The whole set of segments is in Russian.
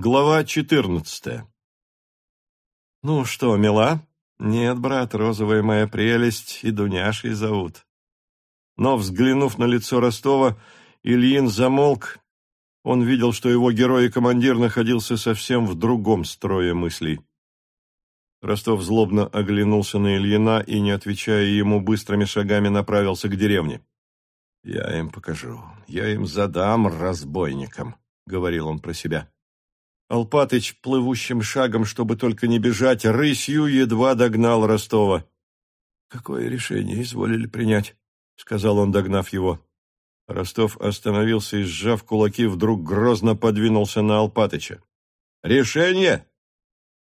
Глава четырнадцатая. «Ну что, мила?» «Нет, брат, розовая моя прелесть, и Дуняшей зовут». Но, взглянув на лицо Ростова, Ильин замолк. Он видел, что его герой и командир находился совсем в другом строе мыслей. Ростов злобно оглянулся на Ильина и, не отвечая ему, быстрыми шагами направился к деревне. «Я им покажу, я им задам разбойникам», — говорил он про себя. Алпатыч плывущим шагом, чтобы только не бежать, рысью едва догнал Ростова. «Какое решение изволили принять?» — сказал он, догнав его. Ростов остановился и, сжав кулаки, вдруг грозно подвинулся на Алпатыча. «Решение?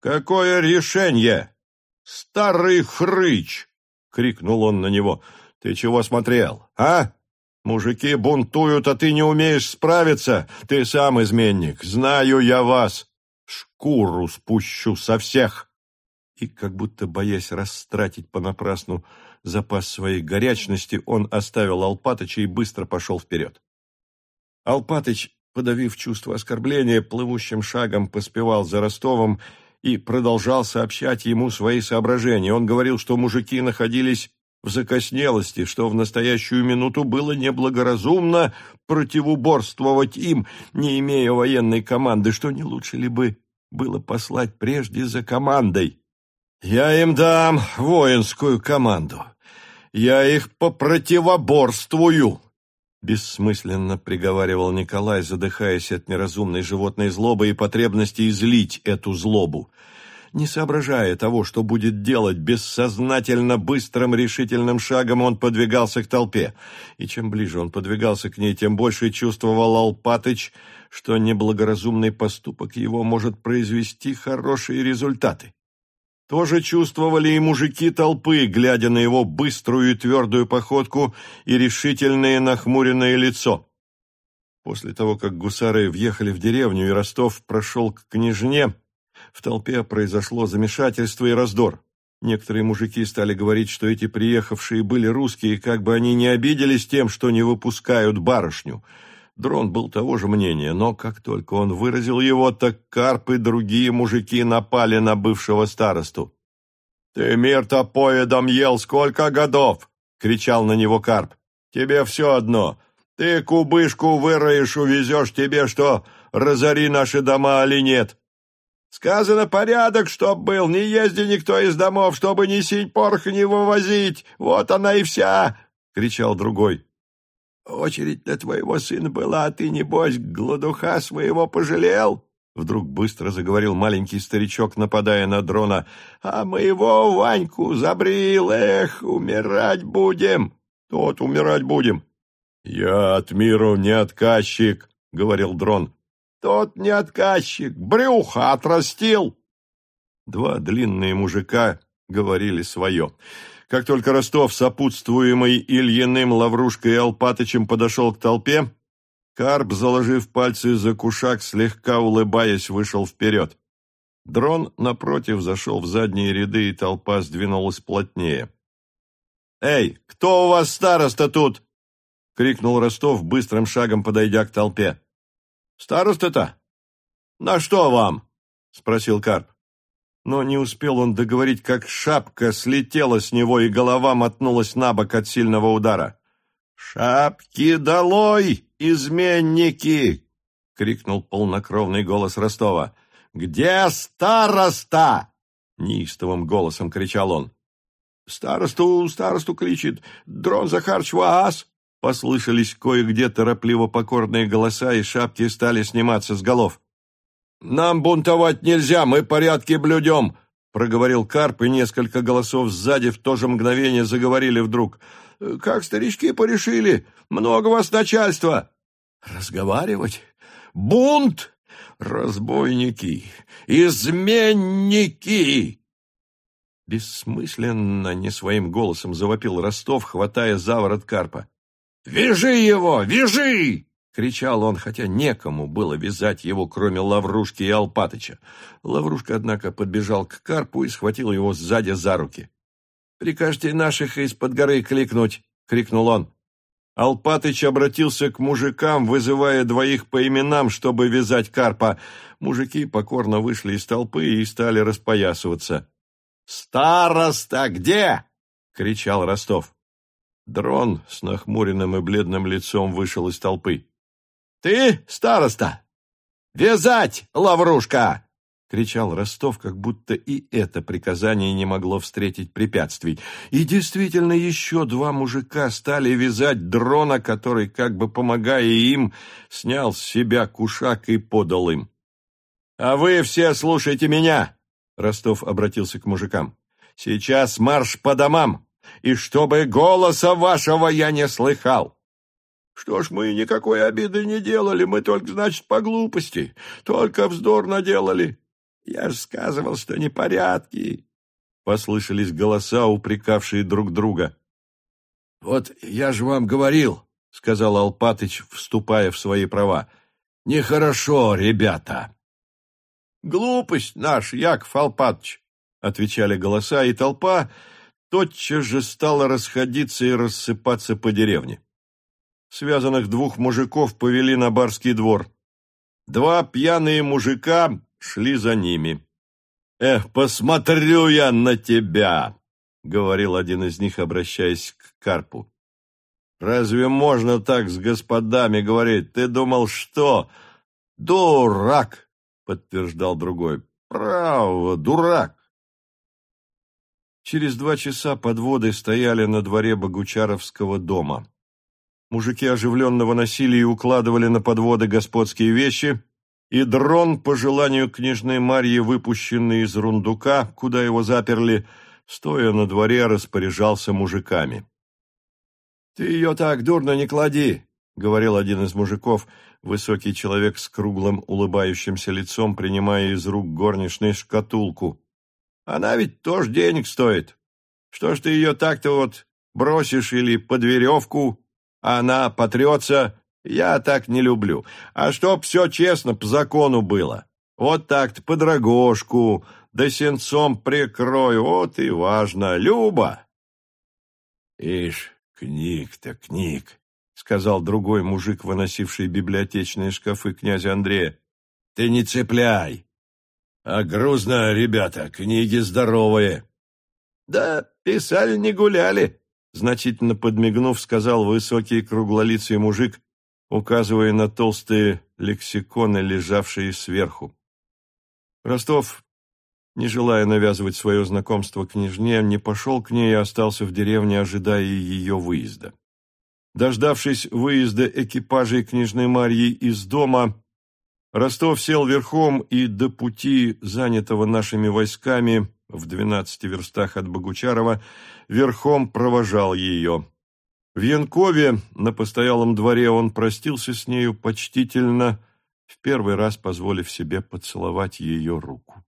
Какое решение? Старый хрыч!» — крикнул он на него. «Ты чего смотрел, а? Мужики бунтуют, а ты не умеешь справиться. Ты сам изменник. Знаю я вас. Шкуру спущу со всех. И, как будто боясь растратить понапрасну запас своей горячности, он оставил Алпатыча и быстро пошел вперед. Алпатыч, подавив чувство оскорбления, плывущим шагом поспевал за Ростовом и продолжал сообщать ему свои соображения. Он говорил, что мужики находились закоснелости, что в настоящую минуту было неблагоразумно противоборствовать им, не имея военной команды, что не лучше ли бы было послать прежде за командой. «Я им дам воинскую команду. Я их попротивоборствую», — бессмысленно приговаривал Николай, задыхаясь от неразумной животной злобы и потребности излить эту злобу не соображая того, что будет делать, бессознательно быстрым решительным шагом он подвигался к толпе. И чем ближе он подвигался к ней, тем больше чувствовал Алпатыч, что неблагоразумный поступок его может произвести хорошие результаты. Тоже чувствовали и мужики толпы, глядя на его быструю и твердую походку и решительное нахмуренное лицо. После того, как гусары въехали в деревню, и Ростов прошел к княжне, в толпе произошло замешательство и раздор. Некоторые мужики стали говорить, что эти приехавшие были русские, как бы они не обиделись тем, что не выпускают барышню. Дрон был того же мнения, но как только он выразил его, так Карп и другие мужики напали на бывшего старосту. «Ты мир-то поедом ел сколько годов?» — кричал на него Карп. «Тебе все одно. Ты кубышку выроешь, увезешь тебе что, разори наши дома или нет. Сказано, порядок, чтоб был, не езди никто из домов, чтобы ни синь порох не вывозить. Вот она и вся!» — кричал другой. «Очередь на твоего сына была, а ты, небось, гладуха своего пожалел?» Вдруг быстро заговорил маленький старичок, нападая на дрона. «А моего Ваньку забрил, эх, умирать будем!» «Тот умирать будем!» «Я от миру не отказчик», — говорил дрон. Тот не отказчик, брюхо отрастил. Два длинные мужика говорили свое. Как только Ростов, сопутствуемый Ильиным, Лаврушкой и Алпатычем, подошел к толпе, Карп, заложив пальцы за кушак, слегка улыбаясь, вышел вперед. Дрон, напротив, зашел в задние ряды, и толпа сдвинулась плотнее. «Эй, кто у вас староста тут?» — крикнул Ростов, быстрым шагом подойдя к толпе. Староста-то? На что вам? Спросил Карп. Но не успел он договорить, как шапка слетела с него, и голова мотнулась на бок от сильного удара. «Шапки долой, изменники!» — крикнул полнокровный голос Ростова. «Где староста?» — неистовым голосом кричал он. «Старосту, старосту кричит! Дрон Захарч вас!» Послышались кое-где торопливо покорные голоса, и шапки стали сниматься с голов. «Нам бунтовать нельзя, мы порядки блюдем!» — проговорил Карп, и несколько голосов сзади в то же мгновение заговорили вдруг. «Как старички порешили? Много вас начальства!» «Разговаривать? Бунт! Разбойники! Изменники!» Бессмысленно, не своим голосом завопил Ростов, хватая за ворот Карпа. «Вяжи его! Вяжи!» — кричал он, хотя некому было вязать его, кроме Лаврушки и Алпатыча. Лаврушка, однако, подбежал к Карпу и схватил его сзади за руки. «Прикажете наших из-под горы кликнуть!» — крикнул он. Алпатыч обратился к мужикам, вызывая двоих по именам, чтобы вязать карпа. Мужики покорно вышли из толпы и стали распоясываться. «Староста где?» — кричал Ростов. Дрон с нахмуренным и бледным лицом вышел из толпы. «Ты, староста? Вязать, лаврушка!» кричал Ростов, как будто и это приказание не могло встретить препятствий. И действительно еще два мужика стали вязать дрона, который, как бы помогая им, снял с себя кушак и подал им. «А вы все слушайте меня!» — Ростов обратился к мужикам. «Сейчас марш по домам, и чтобы голоса вашего я не слыхал!» «Что ж, мы никакой обиды не делали, мы только, значит, по глупости, только вздор наделали!» Я же сказывал, что непорядки. Послышались голоса, упрекавшие друг друга. Вот я же вам говорил, сказал Алпатыч, вступая в свои права. Нехорошо, ребята. Глупость наш, Яков Алпатыч, отвечали голоса, и толпа тотчас же стала расходиться и рассыпаться по деревне. Связанных двух мужиков повели на барский двор. Два пьяные мужика шли за ними. «Эх, посмотрю я на тебя!» — говорил один из них, обращаясь к Карпу. «Разве можно так с господами говорить? Ты думал, что?» «Дурак!» — подтверждал другой. «Право, дурак!» Через два часа подводы стояли на дворе Богучаровского дома. Мужики оживленного насилия укладывали на подводы господские вещи, и дрон, по желанию княжны Марьи, выпущенный из рундука, куда его заперли, стоя на дворе, распоряжался мужиками. «Ты ее так дурно не клади», — говорил один из мужиков, высокий человек с круглым улыбающимся лицом, принимая из рук горничной шкатулку. «Она ведь тоже денег стоит. Что ж ты ее так-то вот бросишь или под веревку, а она потрется, я так не люблю. А чтоб все честно по закону было. Вот так-то под рогожку, да сенцом прикрою, вот и важно. Люба!» «Ишь, книг-то книг», — сказал другой мужик, выносивший библиотечные шкафы князя Андрея. «Ты не цепляй. А грузно, ребята, книги здоровые». «Да писали, не гуляли», — значительно подмигнув, сказал высокий круглолицый мужик, указывая на толстые лексиконы, лежавшие сверху. Ростов, не желая навязывать свое знакомство княжне, не пошел к ней и остался в деревне, ожидая ее выезда. Дождавшись выезда экипажей княжны Марьи из дома, Ростов сел верхом и до пути, занятого нашими войсками в двенадцати верстах от Богучарова, верхом провожал ее. В Янкове, на постоялом дворе, он простился с нею почтительно, в первый раз позволив себе поцеловать ее руку.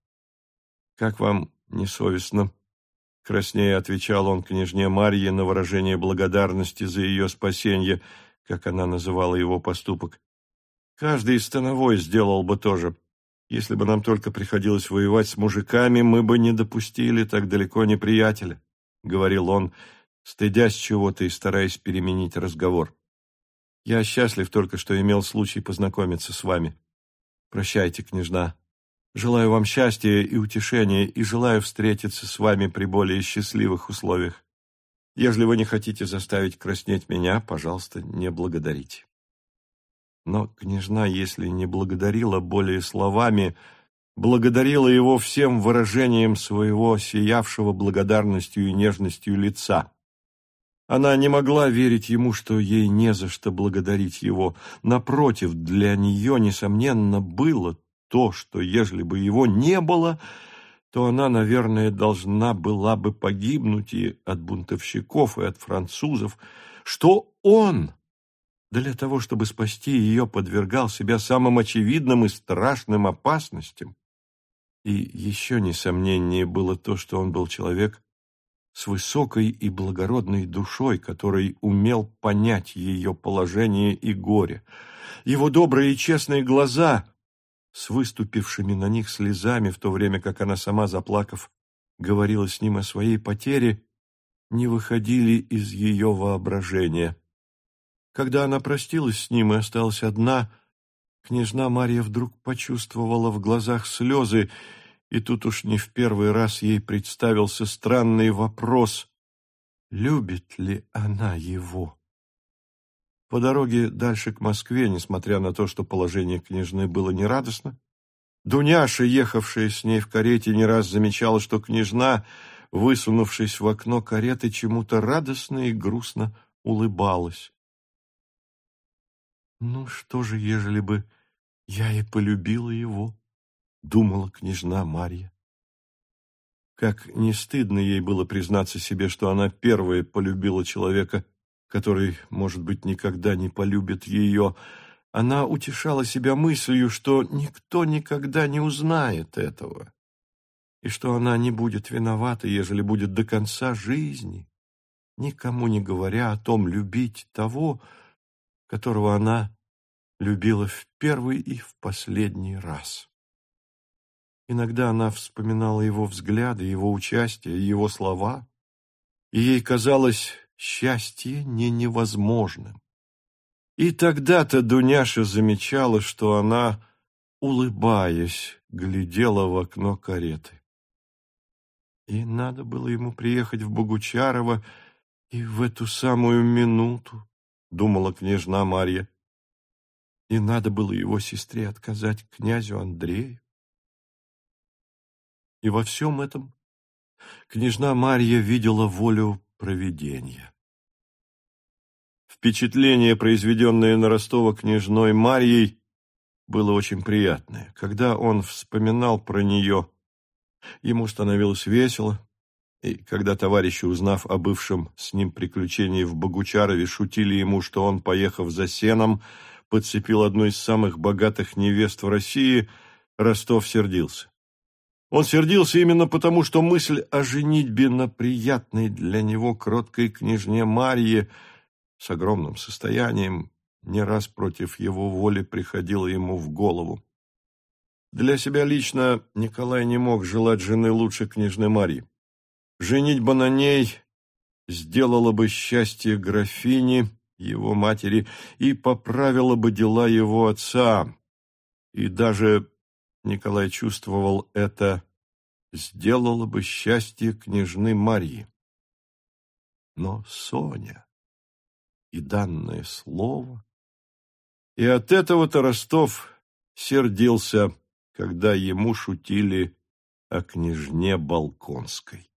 «Как вам несовестно?» Краснее отвечал он княжне Марье на выражение благодарности за ее спасение, как она называла его поступок. «Каждый становой сделал бы тоже. Если бы нам только приходилось воевать с мужиками, мы бы не допустили так далеко неприятеля», — говорил он, — стыдясь чего-то и стараясь переменить разговор. «Я счастлив только, что имел случай познакомиться с вами. Прощайте, княжна. Желаю вам счастья и утешения, и желаю встретиться с вами при более счастливых условиях. Если вы не хотите заставить краснеть меня, пожалуйста, не благодарите». Но княжна, если не благодарила более словами, благодарила его всем выражением своего сиявшего благодарностью и нежностью лица. Она не могла верить ему, что ей не за что благодарить его. Напротив, для нее, несомненно, было то, что, ежели бы его не было, то она, наверное, должна была бы погибнуть и от бунтовщиков, и от французов, что он, для того, чтобы спасти ее, подвергал себя самым очевидным и страшным опасностям. И еще несомненнее было то, что он был человек, с высокой и благородной душой, который умел понять ее положение и горе. Его добрые и честные глаза с выступившими на них слезами, в то время как она сама, заплакав, говорила с ним о своей потере, не выходили из ее воображения. Когда она простилась с ним и осталась одна, княжна Марья вдруг почувствовала в глазах слезы, и тут уж не в первый раз ей представился странный вопрос, любит ли она его. По дороге дальше к Москве, несмотря на то, что положение княжны было нерадостно, Дуняша, ехавшая с ней в карете, не раз замечала, что княжна, высунувшись в окно кареты, чему-то радостно и грустно улыбалась. «Ну что же, ежели бы я и полюбила его?» — думала княжна Марья. Как не стыдно ей было признаться себе, что она первая полюбила человека, который, может быть, никогда не полюбит ее, она утешала себя мыслью, что никто никогда не узнает этого, и что она не будет виновата, ежели будет до конца жизни, никому не говоря о том любить того, которого она любила в первый и в последний раз. Иногда она вспоминала его взгляды, его участие, его слова, и ей казалось счастье не невозможным. И тогда-то Дуняша замечала, что она, улыбаясь, глядела в окно кареты. И надо было ему приехать в Богучарово и в эту самую минуту, думала княжна Марья, и надо было его сестре отказать князю Андрею. И во всем этом княжна Марья видела волю провидения. Впечатление, произведенное на Ростова княжной Марьей, было очень приятное. Когда он вспоминал про нее, ему становилось весело, и когда товарищи, узнав о бывшем с ним приключении в Богучарове, шутили ему, что он, поехав за сеном, подцепил одну из самых богатых невест в России, Ростов сердился. Он сердился именно потому, что мысль о женитьбе на приятной для него кроткой княжне Марье с огромным состоянием не раз против его воли приходила ему в голову. Для себя лично Николай не мог желать жены лучше княжны Марьи. Женитьба на ней сделала бы счастье графини, его матери, и поправила бы дела его отца, и даже Николай чувствовал это, сделало бы счастье княжны Марьи. Но Соня и данное слово... И от этого-то Ростов сердился, когда ему шутили о княжне Балконской.